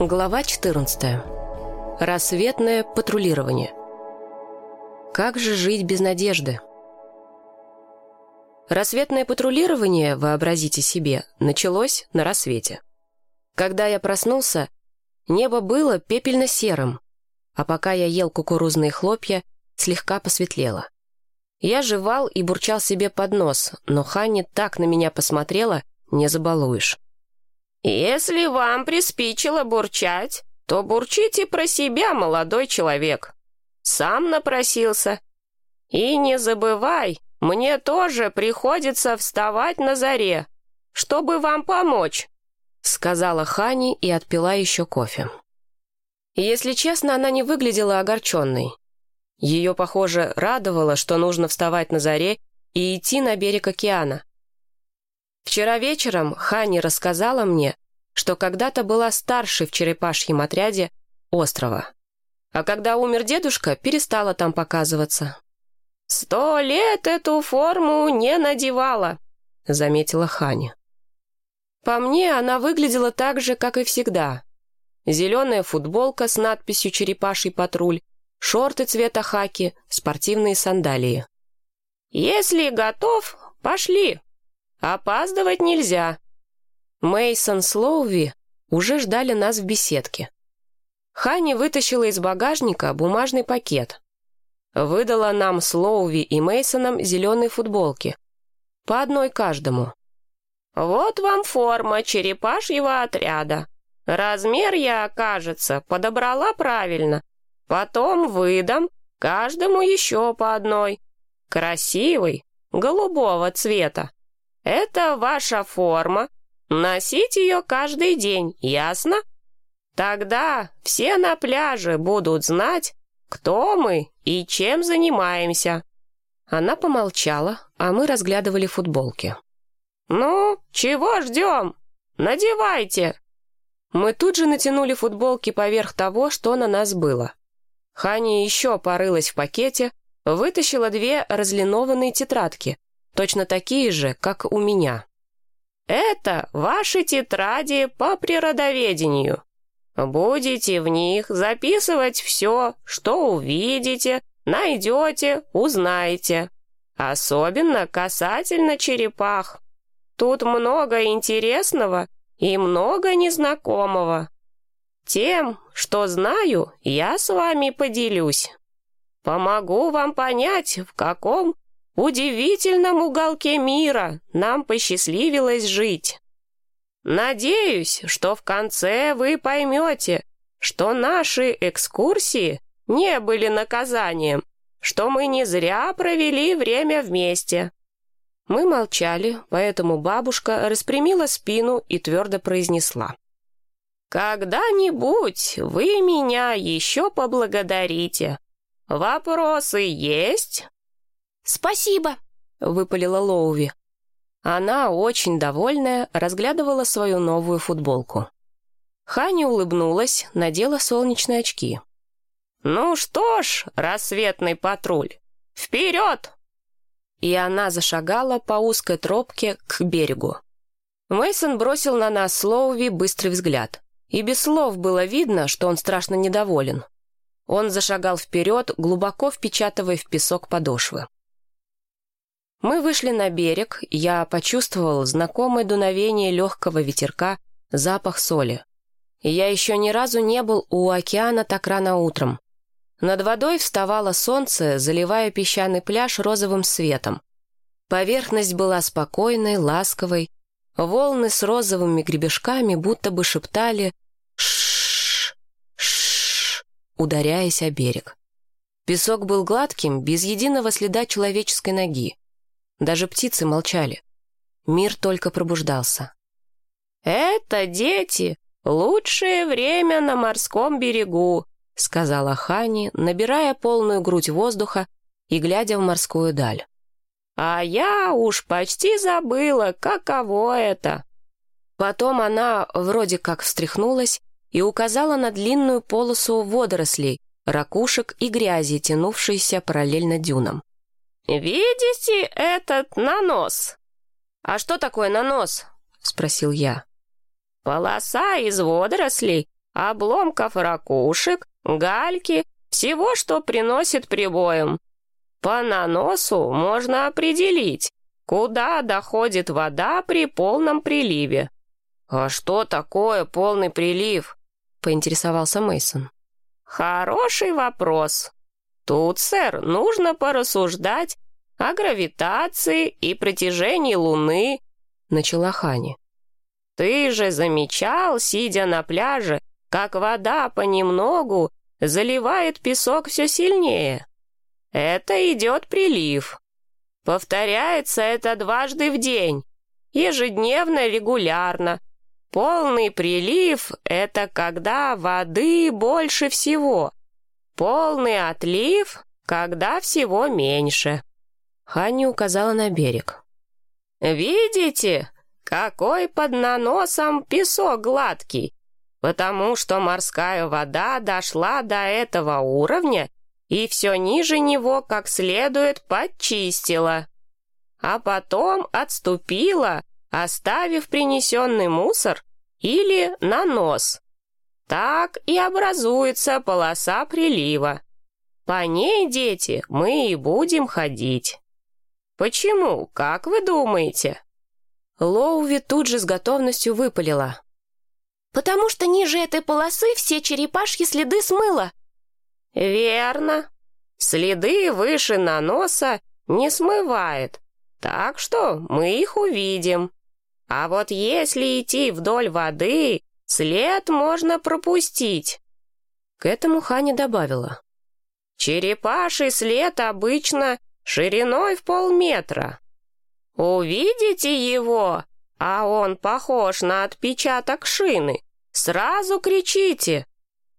Глава 14. Рассветное патрулирование. Как же жить без надежды? Рассветное патрулирование, вообразите себе, началось на рассвете. Когда я проснулся, небо было пепельно-серым, а пока я ел кукурузные хлопья, слегка посветлело. Я жевал и бурчал себе под нос, но Ханни так на меня посмотрела, не забалуешь. «Если вам приспичило бурчать, то бурчите про себя, молодой человек. Сам напросился. И не забывай, мне тоже приходится вставать на заре, чтобы вам помочь», сказала Хани и отпила еще кофе. Если честно, она не выглядела огорченной. Ее, похоже, радовало, что нужно вставать на заре и идти на берег океана. Вчера вечером Хани рассказала мне, что когда-то была старшей в черепашьем отряде острова. А когда умер дедушка, перестала там показываться. «Сто лет эту форму не надевала», — заметила Хани. По мне, она выглядела так же, как и всегда. Зеленая футболка с надписью «Черепаший патруль», шорты цвета хаки, спортивные сандалии. «Если готов, пошли. Опаздывать нельзя». Мейсон Слоуви уже ждали нас в беседке. Хани вытащила из багажника бумажный пакет. Выдала нам Слоуви и Мейсонам зеленые футболки. По одной каждому. «Вот вам форма черепашьего отряда. Размер я, кажется, подобрала правильно. Потом выдам каждому еще по одной. Красивый, голубого цвета. Это ваша форма. Носить ее каждый день, ясно? Тогда все на пляже будут знать, кто мы и чем занимаемся». Она помолчала, а мы разглядывали футболки. «Ну, чего ждем? Надевайте!» Мы тут же натянули футболки поверх того, что на нас было. Хани еще порылась в пакете, вытащила две разлинованные тетрадки, точно такие же, как у меня. «Это ваши тетради по природоведению. Будете в них записывать все, что увидите, найдете, узнаете. Особенно касательно черепах. Тут много интересного и много незнакомого. Тем, что знаю, я с вами поделюсь. Помогу вам понять, в каком удивительном уголке мира нам посчастливилось жить. Надеюсь, что в конце вы поймете, что наши экскурсии не были наказанием, что мы не зря провели время вместе. Мы молчали, поэтому бабушка распрямила спину и твердо произнесла. «Когда-нибудь вы меня еще поблагодарите. Вопросы есть?» «Спасибо», — выпалила Лоуви. Она, очень довольная, разглядывала свою новую футболку. Хани улыбнулась, надела солнечные очки. «Ну что ж, рассветный патруль, вперед!» И она зашагала по узкой тропке к берегу. Мейсон бросил на нас Слоуви быстрый взгляд и без слов было видно, что он страшно недоволен. Он зашагал вперед, глубоко впечатывая в песок подошвы. Мы вышли на берег, я почувствовал знакомое дуновение легкого ветерка, запах соли. Я еще ни разу не был у океана так рано утром. Над водой вставало солнце, заливая песчаный пляж розовым светом. Поверхность была спокойной, ласковой, Волны с розовыми гребешками будто бы шептали «Шшш! Шшш!», ударяясь о берег. Песок был гладким, без единого следа человеческой ноги. Даже птицы молчали. Мир только пробуждался. «Это, дети, лучшее время на морском берегу», сказала Хани, набирая полную грудь воздуха и глядя в морскую даль. А я уж почти забыла, каково это. Потом она вроде как встряхнулась и указала на длинную полосу водорослей, ракушек и грязи, тянувшейся параллельно дюнам. «Видите этот нанос?» «А что такое нанос?» — спросил я. «Полоса из водорослей, обломков ракушек, гальки, всего, что приносит прибоем. По наносу можно определить, куда доходит вода при полном приливе. «А что такое полный прилив?» — поинтересовался Мейсон. «Хороший вопрос. Тут, сэр, нужно порассуждать о гравитации и притяжении Луны», — начала Хани. «Ты же замечал, сидя на пляже, как вода понемногу заливает песок все сильнее. Это идет прилив. Повторяется это дважды в день, ежедневно, регулярно. Полный прилив — это когда воды больше всего. Полный отлив — когда всего меньше. Ханни указала на берег. «Видите, какой под наносом песок гладкий? Потому что морская вода дошла до этого уровня и все ниже него как следует подчистила. А потом отступила, оставив принесенный мусор или нанос. Так и образуется полоса прилива. По ней, дети, мы и будем ходить. Почему, как вы думаете? Лоуви тут же с готовностью выпалила. «Потому что ниже этой полосы все черепашьи следы смыло. «Верно. Следы выше наноса не смывает, так что мы их увидим. А вот если идти вдоль воды, след можно пропустить». К этому Ханя добавила. «Черепаший след обычно шириной в полметра. Увидите его, а он похож на отпечаток шины, сразу кричите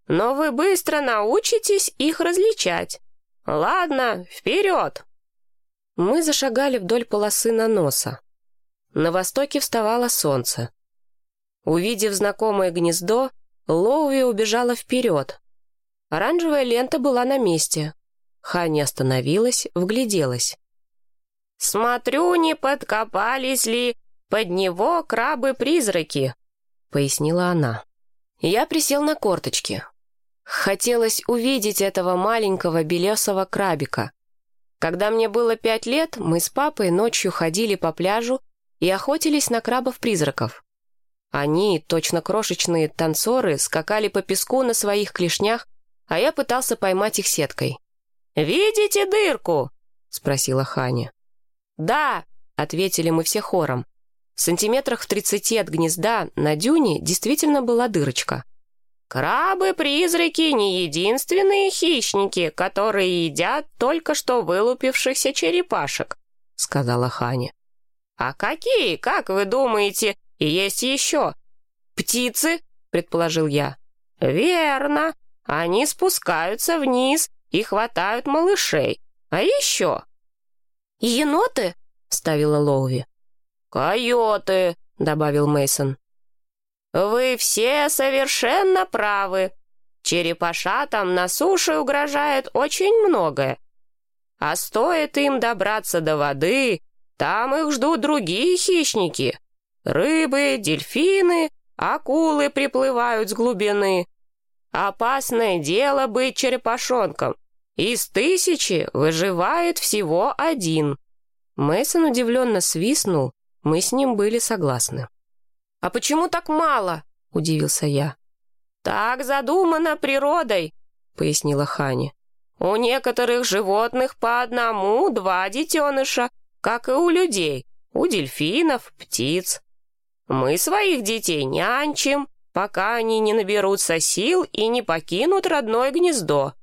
но вы быстро научитесь их различать. Ладно, вперед!» Мы зашагали вдоль полосы наноса. На востоке вставало солнце. Увидев знакомое гнездо, Лоуи убежала вперед. Оранжевая лента была на месте. Хани остановилась, вгляделась. «Смотрю, не подкопались ли под него крабы-призраки», — пояснила она. Я присел на корточки. Хотелось увидеть этого маленького белесого крабика. Когда мне было пять лет, мы с папой ночью ходили по пляжу и охотились на крабов-призраков. Они, точно крошечные танцоры, скакали по песку на своих клешнях, а я пытался поймать их сеткой. «Видите дырку?» — спросила Ханя. «Да», — ответили мы все хором. В сантиметрах в тридцати от гнезда на дюне действительно была дырочка. «Крабы-призраки не единственные хищники, которые едят только что вылупившихся черепашек», — сказала Ханя. «А какие, как вы думаете, есть еще?» «Птицы», — предположил я. «Верно. Они спускаются вниз и хватают малышей. А еще?» «Еноты?» — ставила Лоуви. «Койоты», — добавил Мейсон. «Вы все совершенно правы. Черепашатам на суше угрожает очень многое. А стоит им добраться до воды, там их ждут другие хищники. Рыбы, дельфины, акулы приплывают с глубины. Опасное дело быть черепашонком. Из тысячи выживает всего один». Мейсон удивленно свистнул, мы с ним были согласны. «А почему так мало?» — удивился я. «Так задумано природой», — пояснила Хани. «У некоторых животных по одному-два детеныша, как и у людей, у дельфинов, птиц. Мы своих детей нянчим, пока они не наберутся сил и не покинут родное гнездо.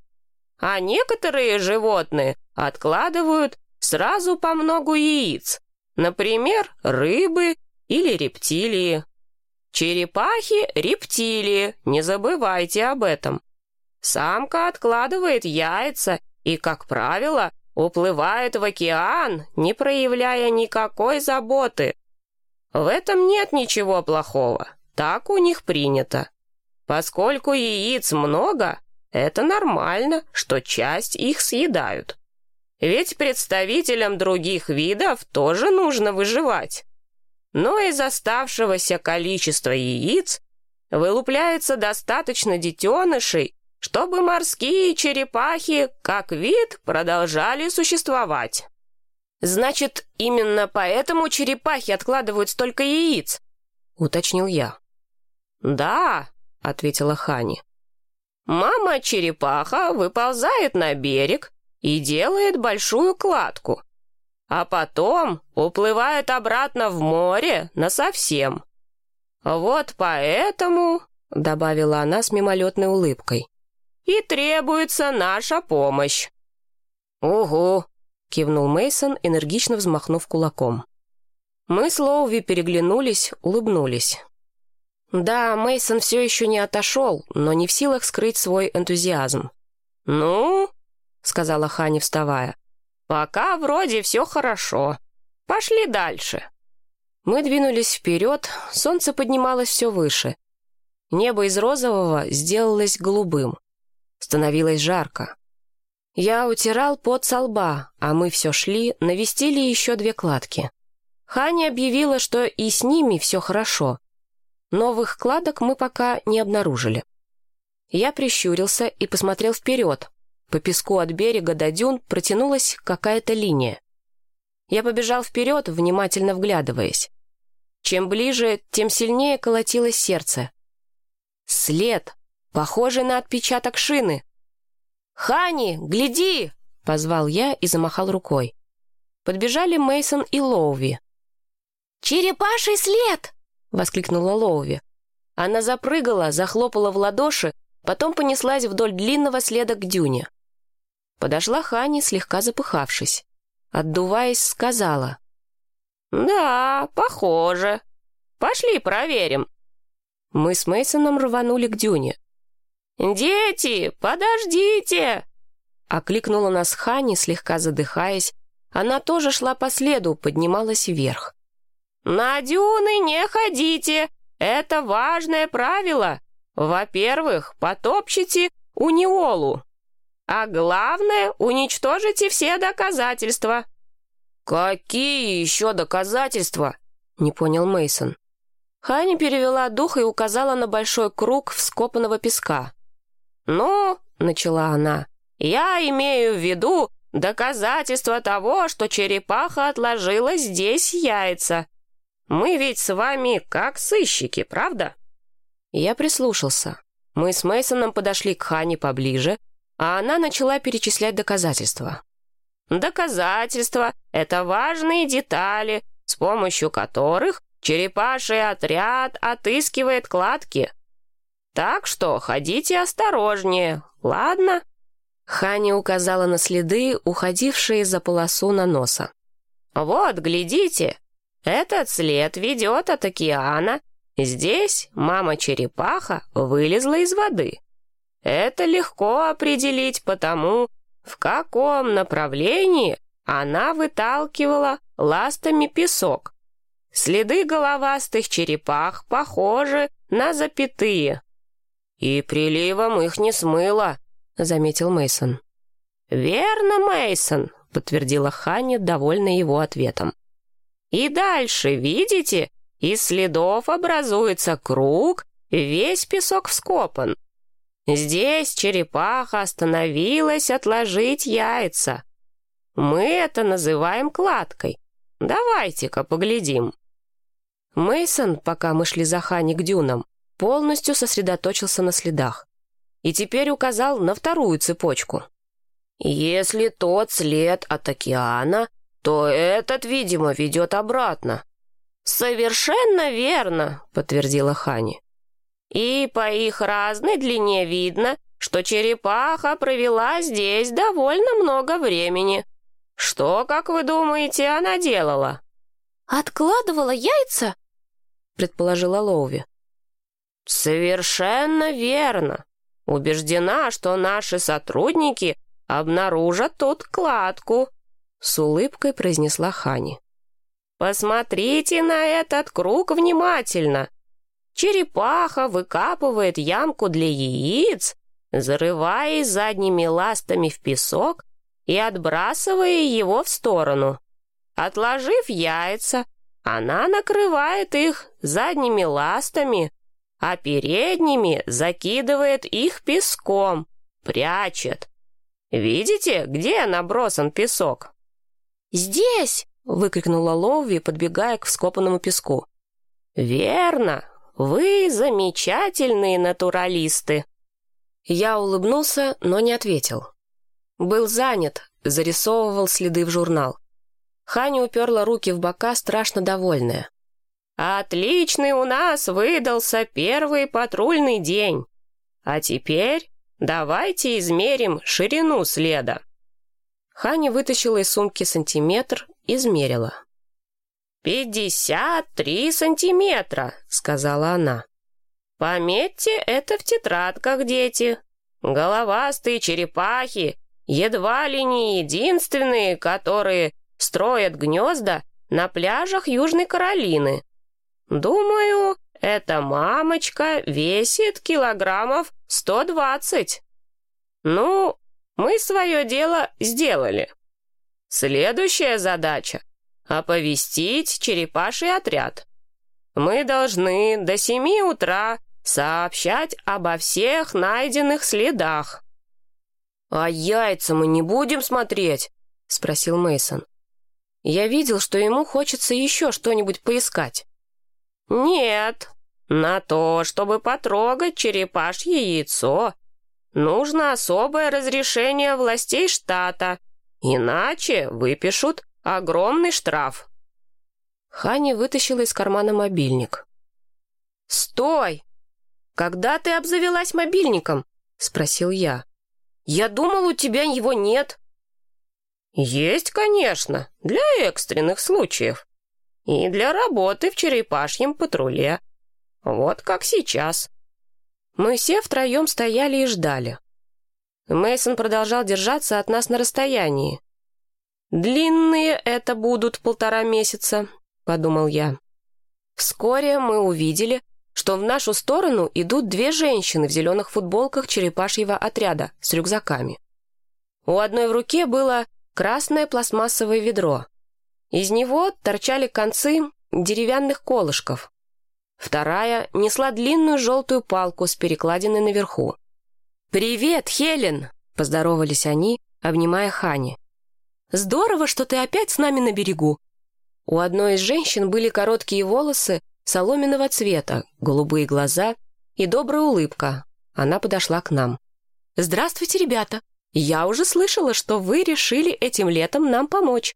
А некоторые животные откладывают сразу по многу яиц, например, рыбы или рептилии. Черепахи — рептилии, не забывайте об этом. Самка откладывает яйца и, как правило, уплывает в океан, не проявляя никакой заботы. В этом нет ничего плохого, так у них принято. Поскольку яиц много, это нормально, что часть их съедают. Ведь представителям других видов тоже нужно выживать но из оставшегося количества яиц вылупляется достаточно детенышей, чтобы морские черепахи, как вид, продолжали существовать. «Значит, именно поэтому черепахи откладывают столько яиц?» — уточнил я. «Да», — ответила Хани. «Мама-черепаха выползает на берег и делает большую кладку, а потом уплывает обратно в море насовсем. Вот поэтому, — добавила она с мимолетной улыбкой, — и требуется наша помощь. «Угу», — кивнул Мейсон, энергично взмахнув кулаком. Мы с Лоуви переглянулись, улыбнулись. Да, Мейсон все еще не отошел, но не в силах скрыть свой энтузиазм. «Ну?» — сказала Хани, вставая. «Пока вроде все хорошо. Пошли дальше». Мы двинулись вперед, солнце поднималось все выше. Небо из розового сделалось голубым. Становилось жарко. Я утирал пот со лба, а мы все шли, навестили еще две кладки. Хани объявила, что и с ними все хорошо. Новых кладок мы пока не обнаружили. Я прищурился и посмотрел вперед, по песку от берега до дюн протянулась какая-то линия. Я побежал вперед, внимательно вглядываясь. Чем ближе, тем сильнее колотилось сердце. След, похожий на отпечаток шины. «Хани, гляди!» — позвал я и замахал рукой. Подбежали Мейсон и Лоуви. «Черепаший след!» — воскликнула Лоуви. Она запрыгала, захлопала в ладоши, потом понеслась вдоль длинного следа к дюне. Подошла Хани, слегка запыхавшись. Отдуваясь, сказала. «Да, похоже. Пошли проверим». Мы с Мейсоном рванули к дюне. «Дети, подождите!» Окликнула нас Хани, слегка задыхаясь. Она тоже шла по следу, поднималась вверх. «На дюны не ходите! Это важное правило. Во-первых, потопчите униолу. А главное, уничтожите все доказательства». «Какие еще доказательства?» — не понял Мейсон. Хани перевела дух и указала на большой круг вскопанного песка. «Ну, — начала она, — я имею в виду доказательства того, что черепаха отложила здесь яйца. Мы ведь с вами как сыщики, правда?» Я прислушался. Мы с Мейсоном подошли к Хане поближе, а она начала перечислять доказательства. «Доказательства — это важные детали, с помощью которых черепаший отряд отыскивает кладки. Так что ходите осторожнее, ладно?» Ханя указала на следы, уходившие за полосу на носа. «Вот, глядите, этот след ведет от океана. Здесь мама-черепаха вылезла из воды. Это легко определить потому, в каком направлении она выталкивала ластами песок. Следы головастых черепах похожи на запятые. «И приливом их не смыло», — заметил Мейсон. «Верно, Мейсон, подтвердила Ханни, довольная его ответом. «И дальше, видите, из следов образуется круг, весь песок вскопан. Здесь черепаха остановилась отложить яйца. Мы это называем кладкой. Давайте-ка поглядим. Мейсон, пока мы шли за Хани к дюнам, полностью сосредоточился на следах и теперь указал на вторую цепочку. Если тот след от океана, то этот, видимо, ведет обратно. «Совершенно верно», — подтвердила Хани. И по их разной длине видно, что черепаха провела здесь довольно много времени. Что, как вы думаете, она делала?» «Откладывала яйца?» — предположила Лоуви. «Совершенно верно. Убеждена, что наши сотрудники обнаружат тут кладку», — с улыбкой произнесла Хани. «Посмотрите на этот круг внимательно. Черепаха выкапывает ямку для яиц, зарываясь задними ластами в песок и отбрасывая его в сторону. Отложив яйца, она накрывает их задними ластами, а передними закидывает их песком, прячет. Видите, где набросан песок?» «Здесь!» — выкрикнула Лоуви, подбегая к вскопанному песку. «Верно! Вы замечательные натуралисты!» Я улыбнулся, но не ответил. Был занят, зарисовывал следы в журнал. Ханя уперла руки в бока, страшно довольная. «Отличный у нас выдался первый патрульный день. А теперь давайте измерим ширину следа». Ханя вытащила из сумки сантиметр, измерила. «Пятьдесят три сантиметра», — сказала она. «Пометьте это в тетрадках, дети. Головастые черепахи едва ли не единственные, которые строят гнезда на пляжах Южной Каролины. Думаю, эта мамочка весит килограммов 120. Ну, мы свое дело сделали. Следующая задача — оповестить черепаший отряд. Мы должны до семи утра сообщать обо всех найденных следах. «А яйца мы не будем смотреть?» — спросил Мейсон. Я видел, что ему хочется еще что-нибудь поискать. «Нет, на то, чтобы потрогать черепашье яйцо, нужно особое разрешение властей штата, иначе выпишут огромный штраф». Хани вытащила из кармана мобильник. «Стой! Когда ты обзавелась мобильником?» — спросил я. «Я думал, у тебя его нет». «Есть, конечно, для экстренных случаев. И для работы в черепашьем патруле. Вот как сейчас». Мы все втроем стояли и ждали. Мейсон продолжал держаться от нас на расстоянии. «Длинные это будут полтора месяца», — подумал я. Вскоре мы увидели, что в нашу сторону идут две женщины в зеленых футболках черепашьего отряда с рюкзаками. У одной в руке было красное пластмассовое ведро. Из него торчали концы деревянных колышков. Вторая несла длинную желтую палку с перекладиной наверху. «Привет, Хелен!» — поздоровались они, обнимая Хани. «Здорово, что ты опять с нами на берегу!» У одной из женщин были короткие волосы соломенного цвета, голубые глаза и добрая улыбка. Она подошла к нам. «Здравствуйте, ребята! Я уже слышала, что вы решили этим летом нам помочь.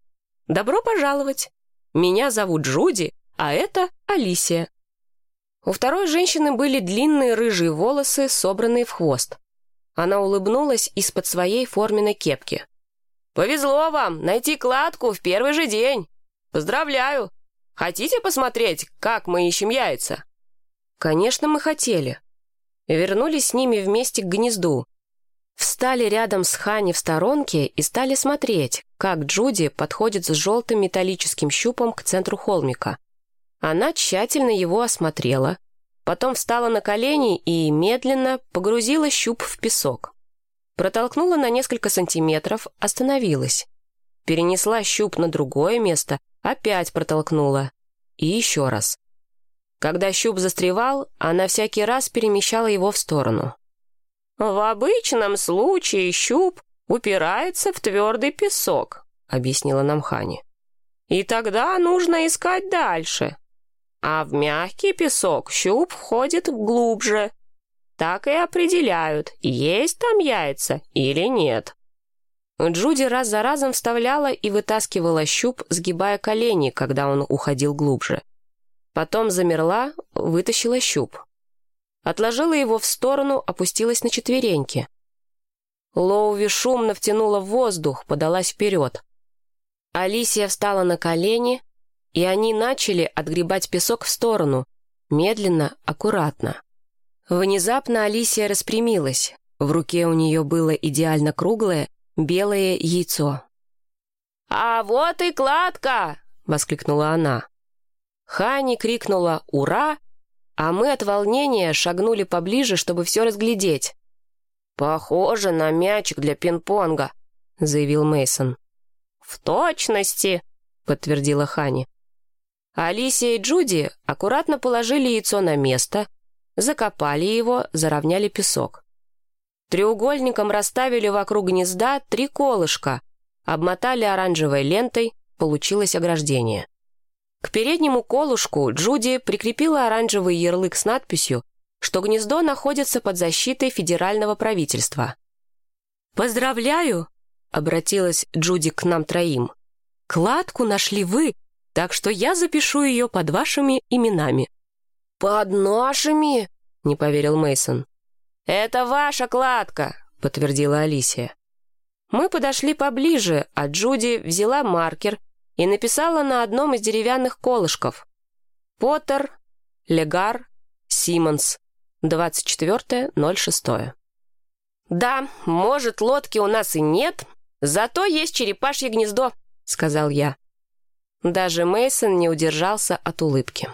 Добро пожаловать. Меня зовут Джуди, а это Алисия. У второй женщины были длинные рыжие волосы, собранные в хвост. Она улыбнулась из-под своей форменной кепки. «Повезло вам найти кладку в первый же день. Поздравляю. Хотите посмотреть, как мы ищем яйца?» Конечно, мы хотели. Вернулись с ними вместе к гнезду. Встали рядом с Хани в сторонке и стали смотреть, как Джуди подходит с желтым металлическим щупом к центру холмика. Она тщательно его осмотрела, потом встала на колени и медленно погрузила щуп в песок. Протолкнула на несколько сантиметров, остановилась. Перенесла щуп на другое место, опять протолкнула. И еще раз. Когда щуп застревал, она всякий раз перемещала его в сторону. «В обычном случае щуп упирается в твердый песок», — объяснила нам Хани. «И тогда нужно искать дальше. А в мягкий песок щуп входит глубже. Так и определяют, есть там яйца или нет». Джуди раз за разом вставляла и вытаскивала щуп, сгибая колени, когда он уходил глубже. Потом замерла, вытащила щуп. Отложила его в сторону, опустилась на четвереньки. Лоуви шумно втянула в воздух, подалась вперед. Алисия встала на колени, и они начали отгребать песок в сторону, медленно, аккуратно. Внезапно Алисия распрямилась. В руке у нее было идеально круглое, белое яйцо. «А вот и кладка!» — воскликнула она. Хани крикнула «Ура!» А мы от волнения шагнули поближе, чтобы все разглядеть. «Похоже на мячик для пинг-понга», — заявил Мейсон. «В точности», — подтвердила Хани. Алисия и Джуди аккуратно положили яйцо на место, закопали его, заровняли песок. Треугольником расставили вокруг гнезда три колышка, обмотали оранжевой лентой, получилось ограждение. К переднему колышку Джуди прикрепила оранжевый ярлык с надписью, что гнездо находится под защитой федерального правительства. «Поздравляю!» — обратилась Джуди к нам троим. «Кладку нашли вы, так что я запишу ее под вашими именами». «Под нашими?» — не поверил Мейсон. «Это ваша кладка», — подтвердила Алисия. Мы подошли поближе, а Джуди взяла маркер и написала на одном из деревянных колышков «Поттер, Легар, Симмонс, 24.06». «Да, может, лодки у нас и нет, зато есть черепашье гнездо», — сказал я. Даже Мейсон не удержался от улыбки.